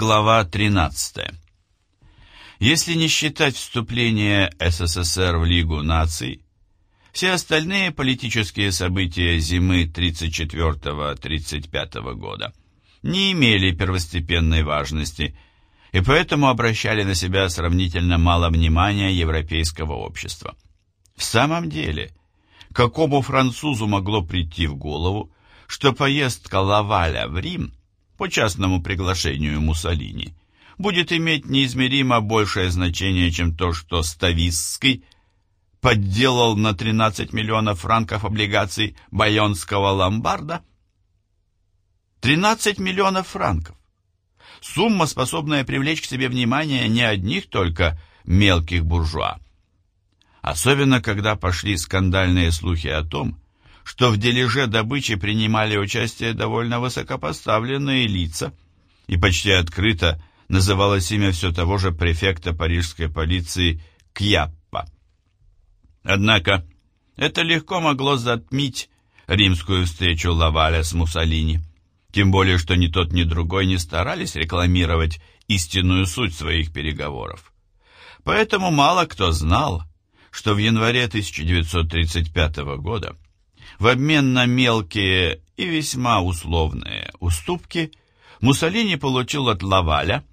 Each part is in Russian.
Глава 13. Если не считать вступление СССР в Лигу наций, все остальные политические события зимы 34-35 года не имели первостепенной важности и поэтому обращали на себя сравнительно мало внимания европейского общества. В самом деле, какому французу могло прийти в голову, что поездка Лаваля в Рим по частному приглашению Муссолини будет иметь неизмеримо большее значение, чем то, что Стависский подделал на 13 миллионов франков облигаций байонского ломбарда? 13 миллионов франков. Сумма, способная привлечь к себе внимание не одних только мелких буржуа. Особенно, когда пошли скандальные слухи о том, что в дележе добычи принимали участие довольно высокопоставленные лица, и почти открыто называлось имя все того же префекта парижской полиции Кьяппа. Однако это легко могло затмить римскую встречу Лаваля с Муссолини, тем более что ни тот, ни другой не старались рекламировать истинную суть своих переговоров. Поэтому мало кто знал, что в январе 1935 года в обмен на мелкие и весьма условные уступки Муссолини получил от Лаваля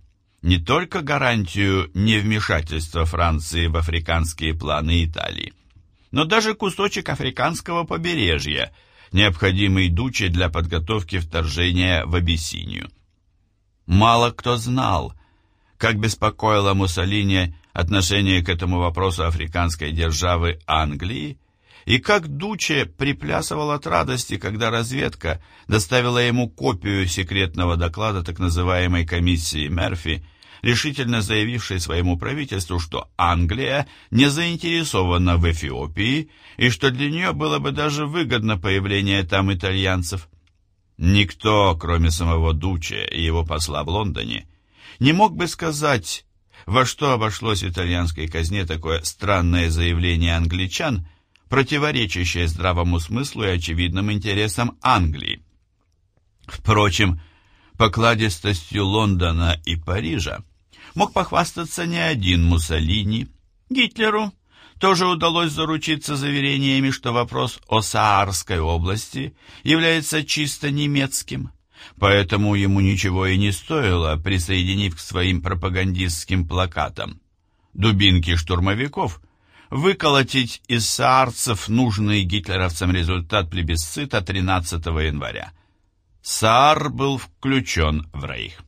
не только гарантию невмешательства Франции в африканские планы Италии, но даже кусочек африканского побережья, необходимый Дуче для подготовки вторжения в Абиссинию. Мало кто знал, как беспокоило Муссолини отношение к этому вопросу африканской державы Англии, и как Дуче приплясывал от радости, когда разведка доставила ему копию секретного доклада так называемой комиссии Мерфи, решительно заявившей своему правительству, что Англия не заинтересована в Эфиопии и что для нее было бы даже выгодно появление там итальянцев. Никто, кроме самого Дуче и его посла в Лондоне, не мог бы сказать, во что обошлось итальянской казне такое странное заявление англичан – противоречащее здравому смыслу и очевидным интересам Англии. Впрочем, покладистостью Лондона и Парижа мог похвастаться не один Муссолини. Гитлеру тоже удалось заручиться заверениями, что вопрос о Саарской области является чисто немецким, поэтому ему ничего и не стоило, присоединив к своим пропагандистским плакатам дубинки штурмовиков выколотить из саарцев нужный гитлеровцам результат плебисцита 13 января. Саар был включен в рейх.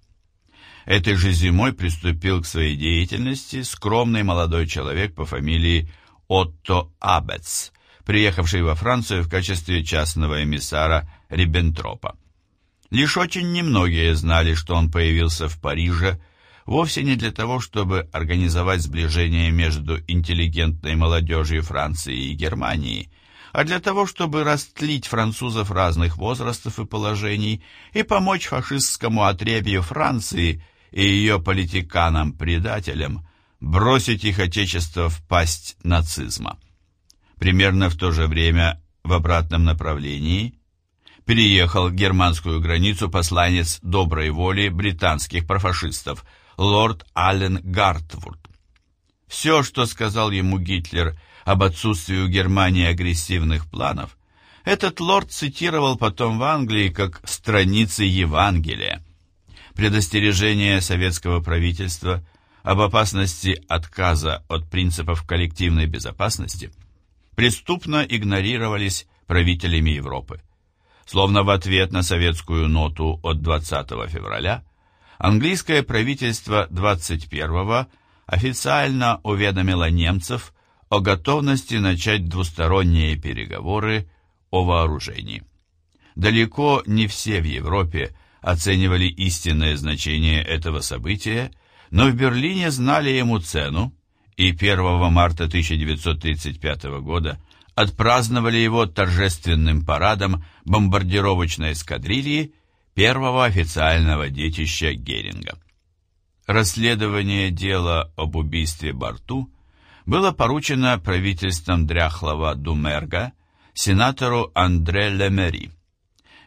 Этой же зимой приступил к своей деятельности скромный молодой человек по фамилии Отто Абец, приехавший во Францию в качестве частного эмиссара Риббентропа. Лишь очень немногие знали, что он появился в Париже вовсе не для того, чтобы организовать сближение между интеллигентной молодежью Франции и Германии, а для того, чтобы растлить французов разных возрастов и положений и помочь фашистскому отребью Франции и ее политиканам-предателям бросить их отечество в пасть нацизма. Примерно в то же время в обратном направлении переехал германскую границу посланец доброй воли британских профашистов – лорд Аллен Гартвуд. Все, что сказал ему Гитлер об отсутствии у Германии агрессивных планов, этот лорд цитировал потом в Англии как страницы Евангелия. Предостережение советского правительства об опасности отказа от принципов коллективной безопасности преступно игнорировались правителями Европы. Словно в ответ на советскую ноту от 20 февраля английское правительство 21-го официально уведомило немцев о готовности начать двусторонние переговоры о вооружении. Далеко не все в Европе оценивали истинное значение этого события, но в Берлине знали ему цену, и 1 марта 1935 года отпраздновали его торжественным парадом бомбардировочной эскадрильи первого официального детища Геринга. Расследование дела об убийстве Барту было поручено правительством дряхлого Думерга сенатору Андре Лемери.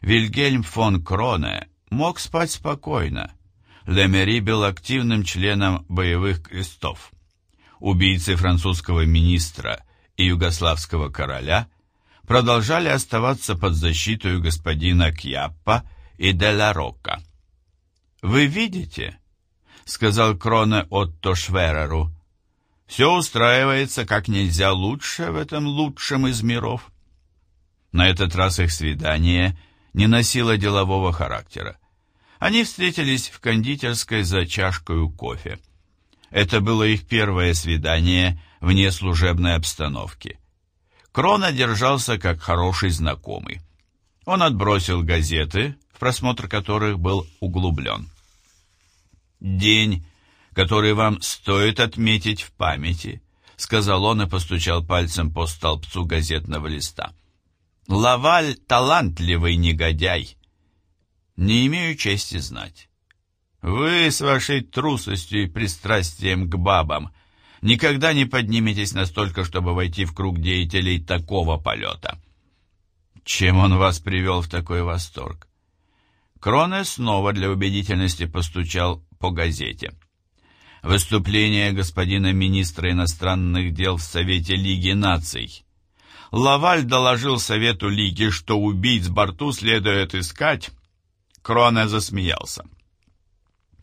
Вильгельм фон Кроне мог спать спокойно, Лемери был активным членом боевых крестов. Убийцы французского министра и югославского короля продолжали оставаться под защитой господина Кьяппа и Деля Рока. «Вы видите?» — сказал Кроне Отто Швереру. «Все устраивается как нельзя лучше в этом лучшем из миров». На этот раз их свидание не носило делового характера. Они встретились в кондитерской за чашкой кофе. Это было их первое свидание вне служебной обстановки. Крона держался как хороший знакомый. Он отбросил газеты, в просмотр которых был углублен. «День, который вам стоит отметить в памяти», — сказал он и постучал пальцем по столбцу газетного листа. «Лаваль — талантливый негодяй. Не имею чести знать. Вы с вашей трусостью и пристрастием к бабам никогда не подниметесь настолько, чтобы войти в круг деятелей такого полета». Чем он вас привел в такой восторг? Кроне снова для убедительности постучал по газете. Выступление господина министра иностранных дел в Совете Лиги наций. Лаваль доложил Совету Лиги, что убийц борту следует искать. Кроне засмеялся.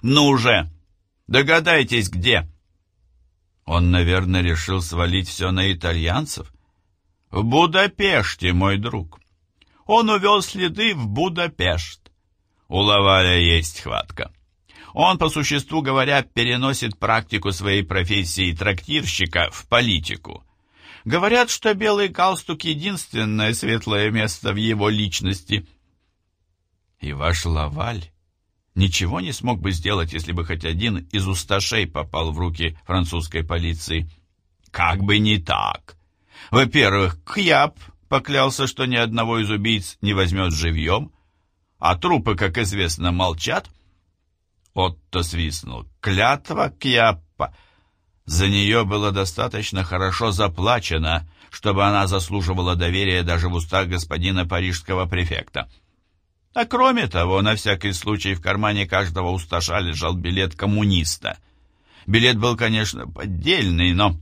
«Ну уже! Догадайтесь, где!» Он, наверное, решил свалить все на итальянцев. «В Будапеште, мой друг. Он увел следы в Будапешт. У Лаваля есть хватка. Он, по существу говоря, переносит практику своей профессии трактирщика в политику. Говорят, что белый галстук — единственное светлое место в его личности. И ваш Лаваль ничего не смог бы сделать, если бы хоть один из усташей попал в руки французской полиции. Как бы не так. Во-первых, Кьяп поклялся, что ни одного из убийц не возьмет живьем, а трупы, как известно, молчат — Отто свистнул. «Клятва Кьяппа!» За нее было достаточно хорошо заплачено, чтобы она заслуживала доверия даже в устах господина парижского префекта. А кроме того, на всякий случай в кармане каждого усташа лежал билет коммуниста. Билет был, конечно, поддельный, но,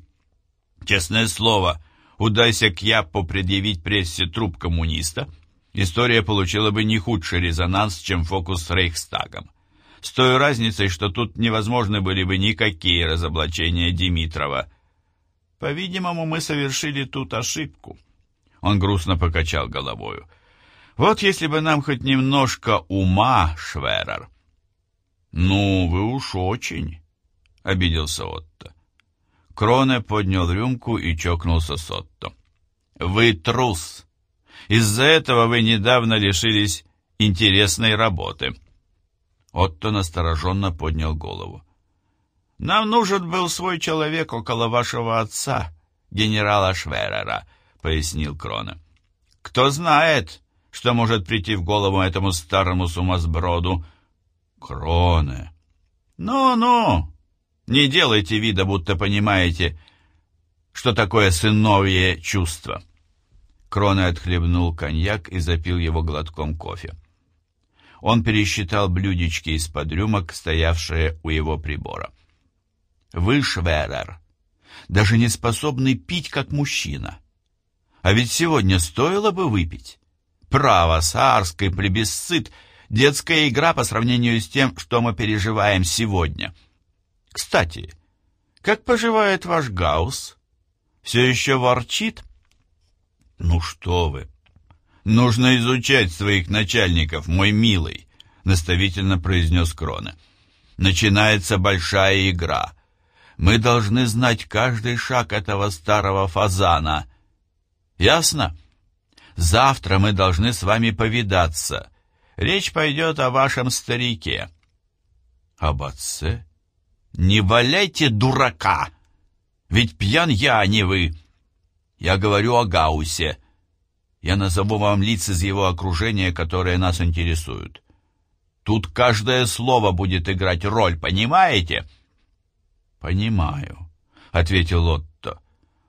честное слово, удайся Кьяппу предъявить прессе труп коммуниста, история получила бы не худший резонанс, чем фокус с Рейхстагом с той разницей, что тут невозможны были бы никакие разоблачения Димитрова. По-видимому, мы совершили тут ошибку. Он грустно покачал головою. Вот если бы нам хоть немножко ума, Шверер. Ну, вы уж очень, обиделся Отто. Кроне поднял рюмку и чокнулся с Отто. Вы трус. Из-за этого вы недавно лишились интересной работы. Отто настороженно поднял голову. «Нам нужен был свой человек около вашего отца, генерала Шверера», — пояснил Крона. «Кто знает, что может прийти в голову этому старому сумасброду?» «Кроне!» «Ну-ну, не делайте вида, будто понимаете, что такое сыновье чувство». Кроне отхлебнул коньяк и запил его глотком кофе. Он пересчитал блюдечки из-под рюмок, стоявшие у его прибора. «Вы, Шверер, даже не способны пить, как мужчина. А ведь сегодня стоило бы выпить. Право, саарский плебисцит, детская игра по сравнению с тем, что мы переживаем сегодня. Кстати, как поживает ваш Гаус? Все еще ворчит?» «Ну что вы!» «Нужно изучать своих начальников, мой милый», — наставительно произнес Крона. «Начинается большая игра. Мы должны знать каждый шаг этого старого фазана. Ясно? Завтра мы должны с вами повидаться. Речь пойдет о вашем старике». «Об отце?» «Не валяйте дурака! Ведь пьян я, а не вы. Я говорю о Гаусе». Я назову вам лиц из его окружения, которые нас интересуют. Тут каждое слово будет играть роль, понимаете?» «Понимаю», — ответил Отто.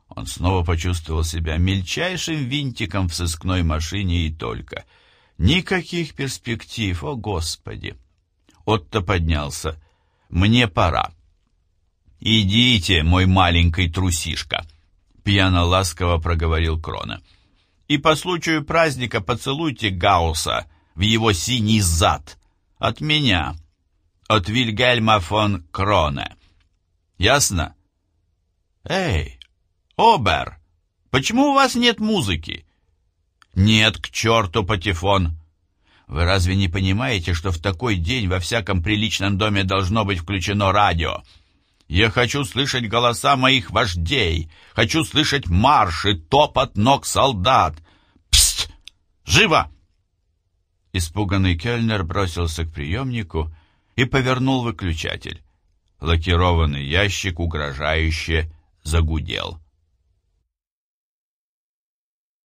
Он снова почувствовал себя мельчайшим винтиком в сыскной машине и только. Никаких перспектив, о Господи! Отто поднялся. «Мне пора». «Идите, мой маленький трусишка», — пьяно-ласково проговорил Крона. «И по случаю праздника поцелуйте Гаусса в его синий зад. От меня, от Вильгельма фон Кроне. Ясно?» «Эй, Обер, почему у вас нет музыки?» «Нет, к черту, Патефон!» «Вы разве не понимаете, что в такой день во всяком приличном доме должно быть включено радио?» Я хочу слышать голоса моих вождей, хочу слышать марши, топот ног солдат. Пст! Живо!» Испуганный кельнер бросился к приемнику и повернул выключатель. Лакированный ящик угрожающе загудел.